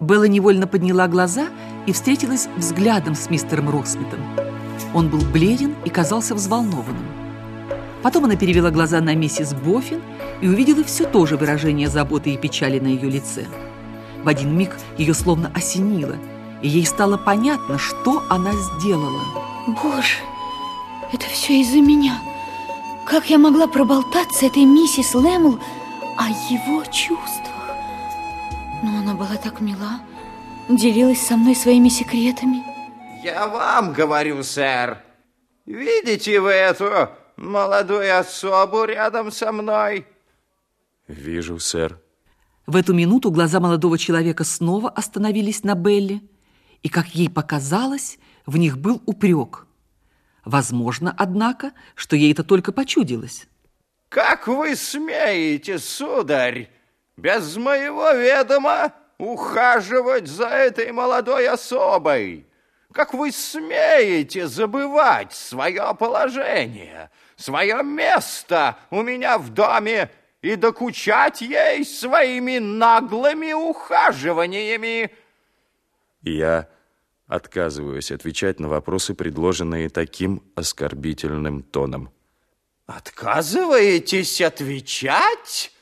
Белла невольно подняла глаза и встретилась взглядом с мистером Роксмитом. Он был бледен и казался взволнованным. Потом она перевела глаза на миссис Боффин и увидела все то же выражение заботы и печали на ее лице. В один миг ее словно осенило, и ей стало понятно, что она сделала. Боже, это все из-за меня. Как я могла проболтаться этой миссис Лэмл о его чувствах? Но она была так мила, делилась со мной своими секретами. Я вам говорю, сэр. Видите вы эту молодую особу рядом со мной? Вижу, сэр. В эту минуту глаза молодого человека снова остановились на Белли, и, как ей показалось, в них был упрек. Возможно, однако, что ей это только почудилось. Как вы смеете, сударь, без моего ведома ухаживать за этой молодой особой? Как вы смеете забывать свое положение, свое место у меня в доме и докучать ей своими наглыми ухаживаниями? Я отказываюсь отвечать на вопросы, предложенные таким оскорбительным тоном. Отказываетесь отвечать?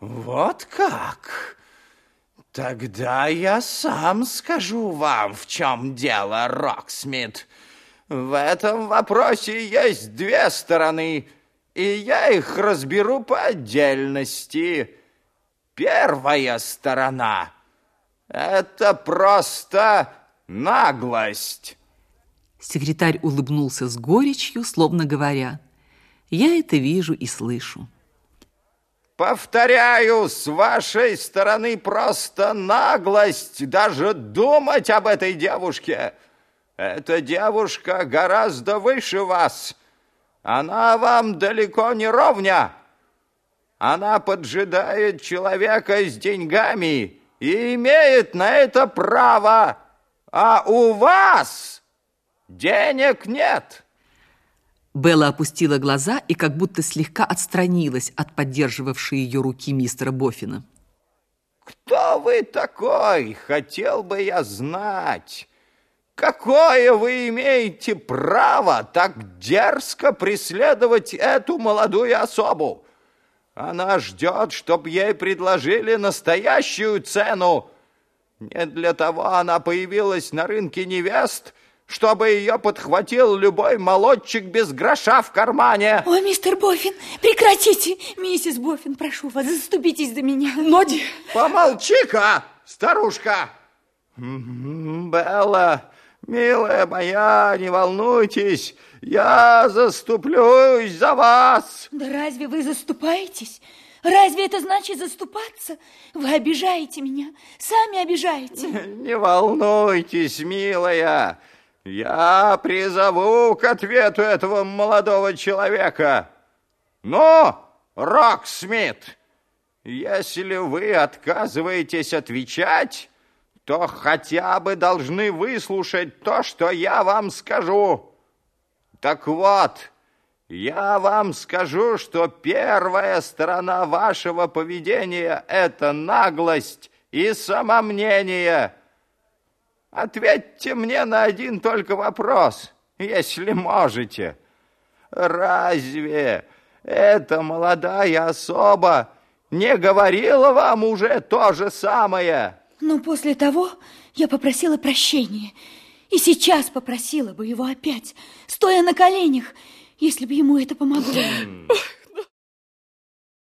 Вот как? Тогда я сам скажу вам, в чем дело, Роксмит. В этом вопросе есть две стороны, и я их разберу по отдельности. Первая сторона — это просто наглость. Секретарь улыбнулся с горечью, словно говоря, «Я это вижу и слышу». Повторяю, с вашей стороны просто наглость даже думать об этой девушке. Эта девушка гораздо выше вас. Она вам далеко не ровня. Она поджидает человека с деньгами и имеет на это право. А у вас денег нет. Белла опустила глаза и как будто слегка отстранилась от поддерживавшей ее руки мистера Боффина. «Кто вы такой? Хотел бы я знать. Какое вы имеете право так дерзко преследовать эту молодую особу? Она ждет, чтобы ей предложили настоящую цену. Не для того она появилась на рынке невест – чтобы ее подхватил любой молодчик без гроша в кармане. О, мистер Боффин, прекратите. Миссис Боффин, прошу вас, заступитесь за меня. Ноди. Помолчи-ка, старушка. Белла, милая моя, не волнуйтесь, я заступлюсь за вас. Да разве вы заступаетесь? Разве это значит заступаться? Вы обижаете меня, сами обижаете. Не волнуйтесь, милая, я призову к ответу этого молодого человека. Но, Роксмит, если вы отказываетесь отвечать, то хотя бы должны выслушать то, что я вам скажу. Так вот, я вам скажу, что первая сторона вашего поведения – это наглость и самомнение – Ответьте мне на один только вопрос, если можете. Разве эта молодая особа не говорила вам уже то же самое? Но после того я попросила прощения. И сейчас попросила бы его опять, стоя на коленях, если бы ему это помогло.